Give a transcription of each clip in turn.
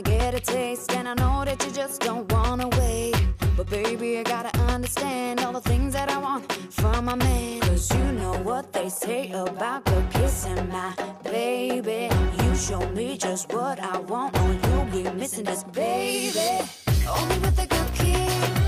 I get a taste, and I know that you just don't wanna wait. But baby, I gotta understand all the things that I want from my man. Cause you know what they say about good kissing my baby. You show me just what I want, or you'll be missing this, baby. Only with a good kiss.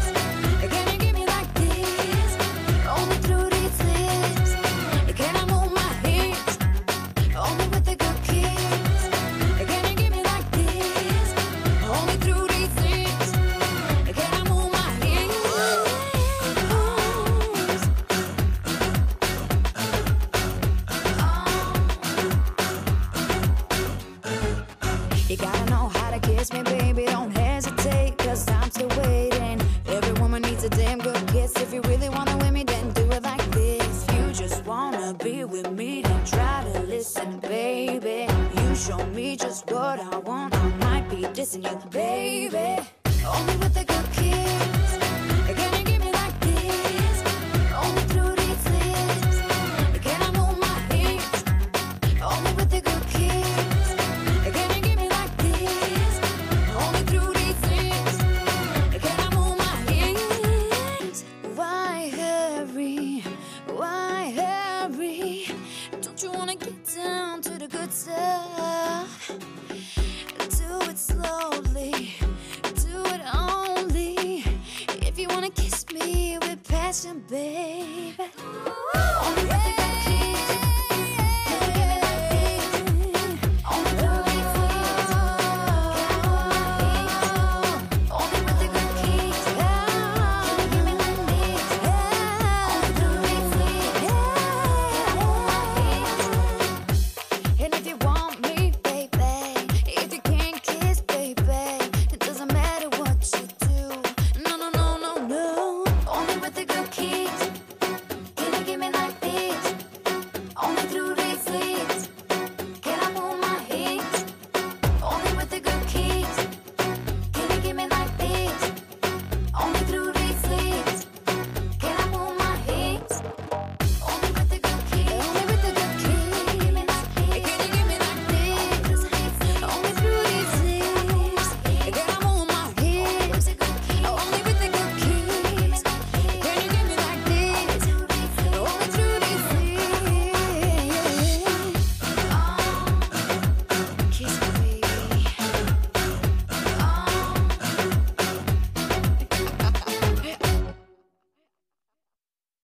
You gotta know how to kiss me, baby. Don't hesitate, cause I'm still waiting. Every woman needs a damn good kiss. If you really wanna win me, then do it like this. You just wanna be with me, Don't try to listen, baby. You show me just what I want. I might be dissing you, baby. Only with a good kiss. you wanna get down to the good stuff? Do it slowly, do it only. If you wanna kiss me with passion, babe. Ooh,